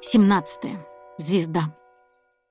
17. Звезда.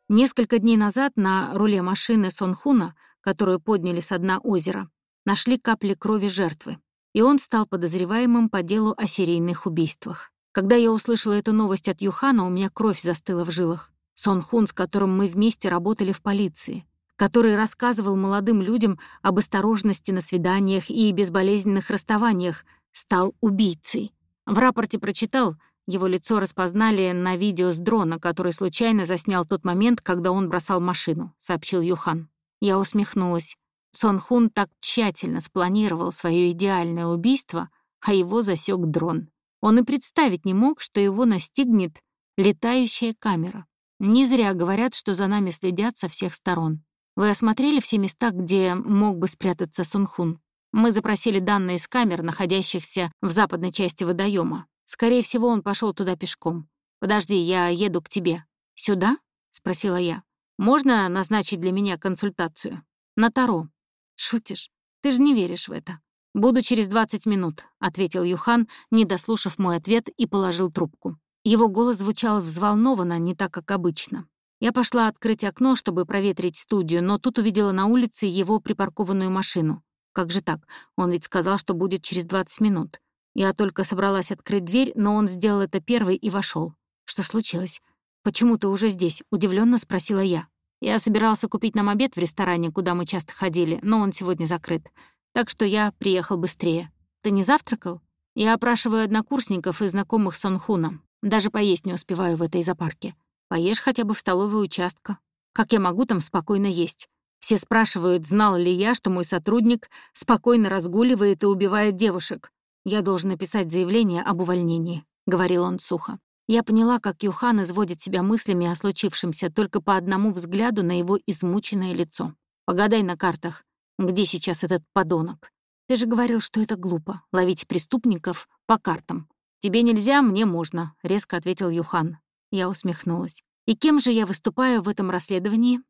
Несколько дней назад на руле машины Сонхуна, которую подняли с дна озера, нашли капли крови жертвы, и он стал подозреваемым по делу о серийных убийствах. Когда я услышала эту новость от Юхана, у меня кровь застыла в жилах. Сонхун, с которым мы вместе работали в полиции, который рассказывал молодым людям об осторожности на свиданиях и безболезненных расставаниях, стал убийцей. В рапорте прочитал, его лицо распознали на видео с дрона, который случайно заснял тот момент, когда он бросал машину, сообщил Юхан. Я усмехнулась. Сон Хун так тщательно спланировал свое идеальное убийство, а его засек дрон. Он и представить не мог, что его настигнет летающая камера. Не зря говорят, что за нами следят со всех сторон. Вы осмотрели все места, где мог бы спрятаться Сунхун? Мы запросили данные с камер, находящихся в западной части водоема. Скорее всего, он пошел туда пешком. Подожди, я еду к тебе. Сюда? спросила я. Можно назначить для меня консультацию? На Таро. Шутишь? Ты же не веришь в это. Буду через 20 минут, ответил Юхан, не дослушав мой ответ и положил трубку. Его голос звучал взволнованно, не так, как обычно. Я пошла открыть окно, чтобы проветрить студию, но тут увидела на улице его припаркованную машину. Как же так? Он ведь сказал, что будет через 20 минут. Я только собралась открыть дверь, но он сделал это первый и вошел. Что случилось? Почему ты уже здесь? удивленно спросила я. Я собирался купить нам обед в ресторане, куда мы часто ходили, но он сегодня закрыт. Так что я приехал быстрее. Ты не завтракал? Я опрашиваю однокурсников и знакомых с Онхуном. Даже поесть не успеваю в этой зоопарке. Поешь хотя бы в столовой участка. Как я могу там спокойно есть? Все спрашивают, знал ли я, что мой сотрудник спокойно разгуливает и убивает девушек. «Я должен написать заявление об увольнении», — говорил он сухо. Я поняла, как Юхан изводит себя мыслями о случившемся только по одному взгляду на его измученное лицо. «Погадай на картах, где сейчас этот подонок. Ты же говорил, что это глупо — ловить преступников по картам. Тебе нельзя, мне можно», — резко ответил Юхан. Я усмехнулась. «И кем же я выступаю в этом расследовании?»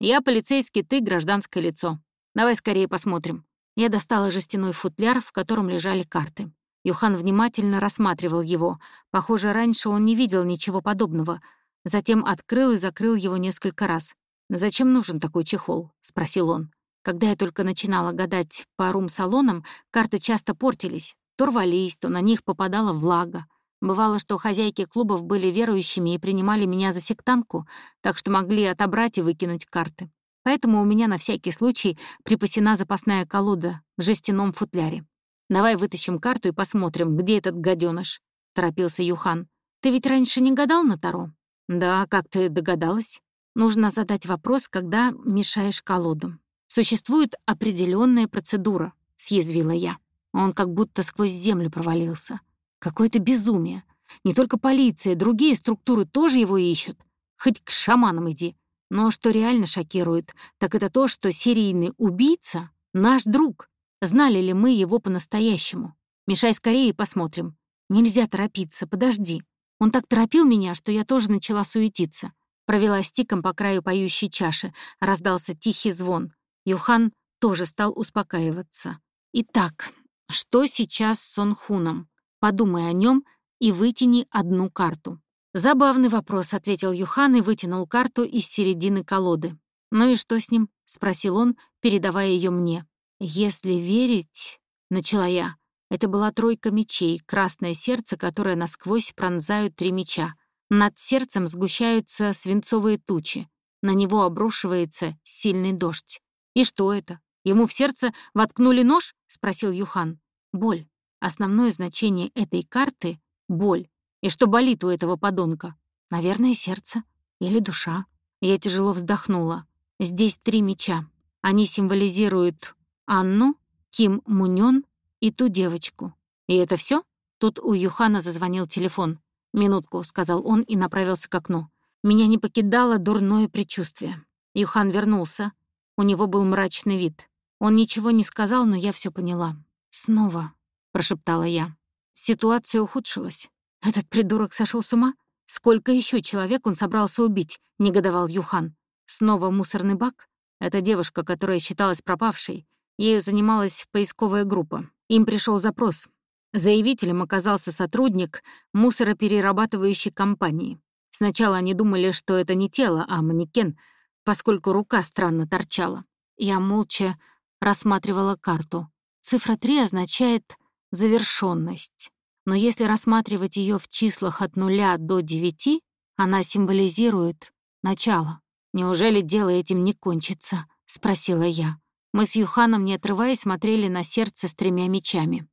«Я полицейский, ты гражданское лицо. Давай скорее посмотрим». Я достала жестяной футляр, в котором лежали карты. Юхан внимательно рассматривал его. Похоже, раньше он не видел ничего подобного. Затем открыл и закрыл его несколько раз. «Зачем нужен такой чехол?» — спросил он. Когда я только начинала гадать по рум-салонам, карты часто портились. То рвались, то на них попадала влага. Бывало, что хозяйки клубов были верующими и принимали меня за сектантку, так что могли отобрать и выкинуть карты поэтому у меня на всякий случай припасена запасная колода в жестяном футляре. «Давай вытащим карту и посмотрим, где этот гаденыш», — торопился Юхан. «Ты ведь раньше не гадал на Таро?» «Да, как ты догадалась?» Нужно задать вопрос, когда мешаешь колоду. «Существует определенная процедура», — съязвила я. Он как будто сквозь землю провалился. Какое-то безумие. Не только полиция, другие структуры тоже его ищут. Хоть к шаманам иди. Но что реально шокирует, так это то, что серийный убийца — наш друг. Знали ли мы его по-настоящему? Мешай скорее и посмотрим. Нельзя торопиться, подожди. Он так торопил меня, что я тоже начала суетиться. Провела стиком по краю поющей чаши, раздался тихий звон. Юхан тоже стал успокаиваться. Итак, что сейчас с Сонхуном? Подумай о нем и вытяни одну карту. «Забавный вопрос», — ответил Юхан и вытянул карту из середины колоды. «Ну и что с ним?» — спросил он, передавая ее мне. «Если верить...» — начала я. Это была тройка мечей, красное сердце, которое насквозь пронзают три меча. Над сердцем сгущаются свинцовые тучи. На него обрушивается сильный дождь. «И что это? Ему в сердце воткнули нож?» — спросил Юхан. «Боль. Основное значение этой карты — боль. И что болит у этого подонка? Наверное, сердце или душа. Я тяжело вздохнула. Здесь три меча. Они символизируют Анну, Ким Мунён и ту девочку. И это все? Тут у Юхана зазвонил телефон. «Минутку», — сказал он и направился к окну. Меня не покидало дурное предчувствие. Юхан вернулся. У него был мрачный вид. Он ничего не сказал, но я все поняла. «Снова», — прошептала я. Ситуация ухудшилась. «Этот придурок сошел с ума? Сколько еще человек он собрался убить?» — негодовал Юхан. «Снова мусорный бак? Это девушка, которая считалась пропавшей. Ею занималась поисковая группа. Им пришел запрос. Заявителем оказался сотрудник мусороперерабатывающей компании. Сначала они думали, что это не тело, а манекен, поскольку рука странно торчала. Я молча рассматривала карту. Цифра 3 означает завершенность. Но если рассматривать ее в числах от нуля до девяти, она символизирует начало. «Неужели дело этим не кончится?» — спросила я. Мы с Юханом, не отрываясь, смотрели на сердце с тремя мечами.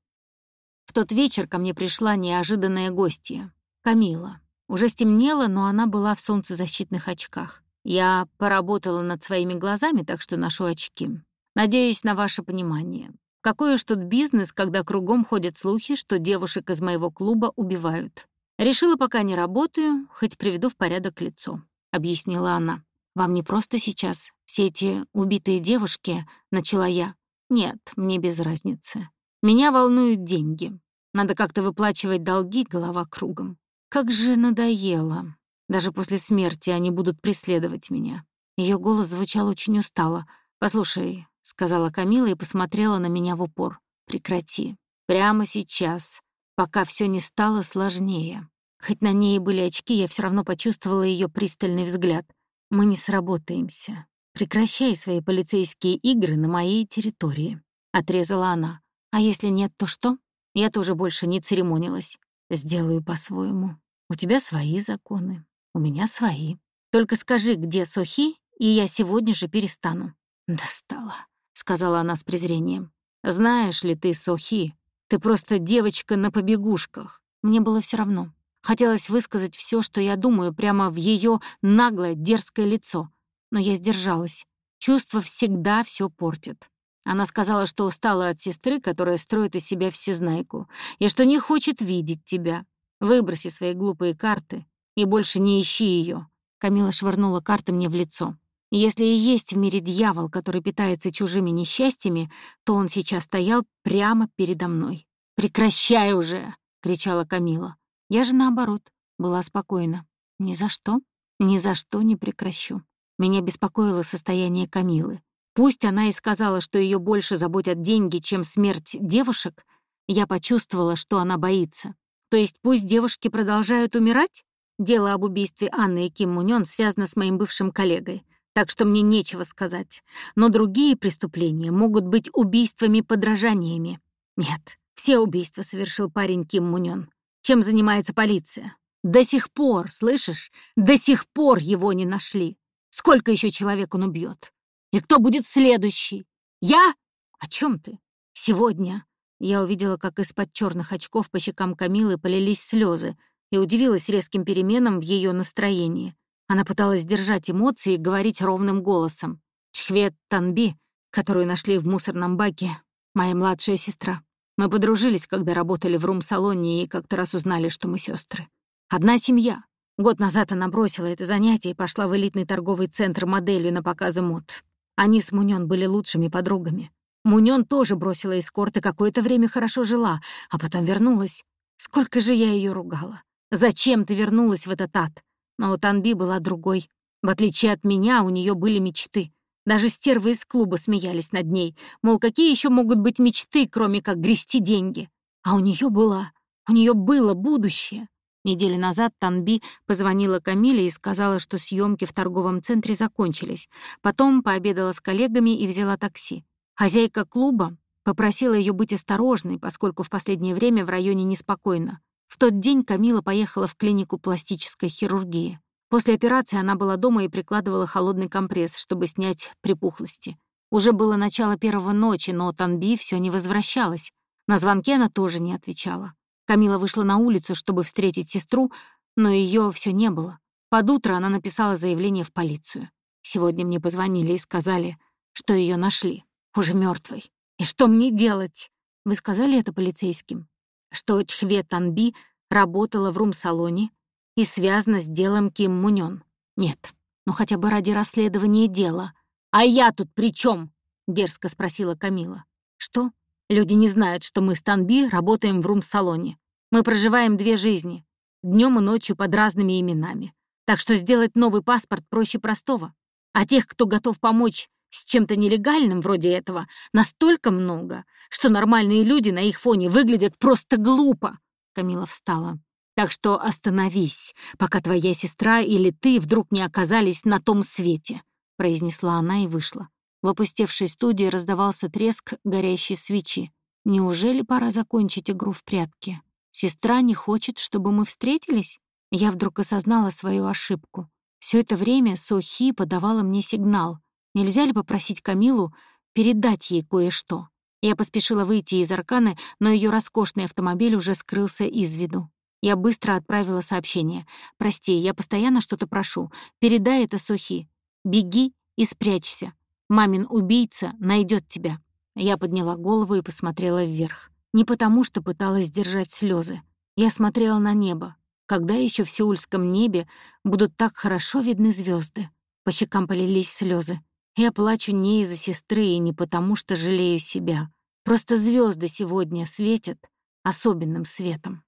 В тот вечер ко мне пришла неожиданная гостья — Камила. Уже стемнело, но она была в солнцезащитных очках. Я поработала над своими глазами, так что ношу очки. Надеюсь на ваше понимание. Какой уж тут бизнес, когда кругом ходят слухи, что девушек из моего клуба убивают. Решила, пока не работаю, хоть приведу в порядок лицо, — объяснила она. Вам не просто сейчас все эти убитые девушки, — начала я. Нет, мне без разницы. Меня волнуют деньги. Надо как-то выплачивать долги, голова кругом. Как же надоело. Даже после смерти они будут преследовать меня. Ее голос звучал очень устало. «Послушай», — сказала Камила и посмотрела на меня в упор. «Прекрати. Прямо сейчас, пока все не стало сложнее». Хоть на ней были очки, я все равно почувствовала ее пристальный взгляд. «Мы не сработаемся. Прекращай свои полицейские игры на моей территории», — отрезала она. «А если нет, то что?» Я тоже больше не церемонилась. «Сделаю по-своему». У тебя свои законы, у меня свои. Только скажи, где Сохи, и я сегодня же перестану». «Достала», — сказала она с презрением. «Знаешь ли ты, Сохи, ты просто девочка на побегушках». Мне было все равно. Хотелось высказать все, что я думаю, прямо в ее наглое, дерзкое лицо. Но я сдержалась. Чувства всегда все портят. Она сказала, что устала от сестры, которая строит из себя всезнайку, и что не хочет видеть тебя. Выброси свои глупые карты и больше не ищи ее. Камила швырнула карты мне в лицо. Если и есть в мире дьявол, который питается чужими несчастьями, то он сейчас стоял прямо передо мной. «Прекращай уже!» — кричала Камила. Я же, наоборот, была спокойна. «Ни за что, ни за что не прекращу». Меня беспокоило состояние Камилы. Пусть она и сказала, что ее больше заботят деньги, чем смерть девушек, я почувствовала, что она боится. То есть пусть девушки продолжают умирать? Дело об убийстве Анны и Ким Мунён связано с моим бывшим коллегой, так что мне нечего сказать. Но другие преступления могут быть убийствами-подражаниями. Нет, все убийства совершил парень Ким Мунён. Чем занимается полиция? До сих пор, слышишь? До сих пор его не нашли. Сколько еще человек он убьет? И кто будет следующий? Я? О чем ты? Сегодня я увидела, как из-под черных очков по щекам Камилы полились слезы, и удивилась резким переменам в ее настроении. Она пыталась держать эмоции и говорить ровным голосом. Чхвет Танби, которую нашли в мусорном баке, моя младшая сестра. Мы подружились, когда работали в рум-салоне и как-то раз узнали, что мы сестры. Одна семья. Год назад она бросила это занятие и пошла в элитный торговый центр моделью на показы мод. Они с Мунён были лучшими подругами. Мунён тоже бросила эскорт и какое-то время хорошо жила, а потом вернулась. Сколько же я ее ругала. Зачем ты вернулась в этот ад? Но у Танби была другой. В отличие от меня, у нее были мечты. Даже стервы из клуба смеялись над ней. Мол, какие еще могут быть мечты, кроме как грести деньги? А у нее была. У нее было будущее. Неделю назад Танби позвонила Камиле и сказала, что съемки в торговом центре закончились. Потом пообедала с коллегами и взяла такси. Хозяйка клуба попросила ее быть осторожной, поскольку в последнее время в районе неспокойно. В тот день Камила поехала в клинику пластической хирургии. После операции она была дома и прикладывала холодный компресс, чтобы снять припухлости. Уже было начало первого ночи, но Танби все не возвращалась. На звонки она тоже не отвечала. Камила вышла на улицу, чтобы встретить сестру, но ее все не было. Под утро она написала заявление в полицию. Сегодня мне позвонили и сказали, что ее нашли уже мертвой. И что мне делать? Вы сказали это полицейским? Что Чхве Танби работала в рум-салоне и связана с делом Ким Мунён? Нет, но хотя бы ради расследования дела. А я тут при чем? дерзко спросила Камила. Что? Люди не знают, что мы с Танби работаем в рум-салоне. Мы проживаем две жизни, днем и ночью под разными именами. Так что сделать новый паспорт проще простого. А тех, кто готов помочь с чем-то нелегальным вроде этого настолько много, что нормальные люди на их фоне выглядят просто глупо. Камила встала. Так что остановись, пока твоя сестра или ты вдруг не оказались на том свете», — произнесла она и вышла. В опустевшей студии раздавался треск горящей свечи. Неужели пора закончить игру в прятки? Сестра не хочет, чтобы мы встретились? Я вдруг осознала свою ошибку. Все это время Сохи подавала мне сигнал. Нельзя ли попросить Камилу передать ей кое-что? Я поспешила выйти из Арканы, но ее роскошный автомобиль уже скрылся из виду. Я быстро отправила сообщение. «Прости, я постоянно что-то прошу. Передай это Сохи. Беги и спрячься. Мамин убийца найдет тебя». Я подняла голову и посмотрела вверх. Не потому, что пыталась сдержать слезы. Я смотрела на небо. Когда еще в сеульском небе будут так хорошо видны звезды? По щекам полились слезы. Я плачу не из-за сестры и не потому, что жалею себя. Просто звезды сегодня светят особенным светом.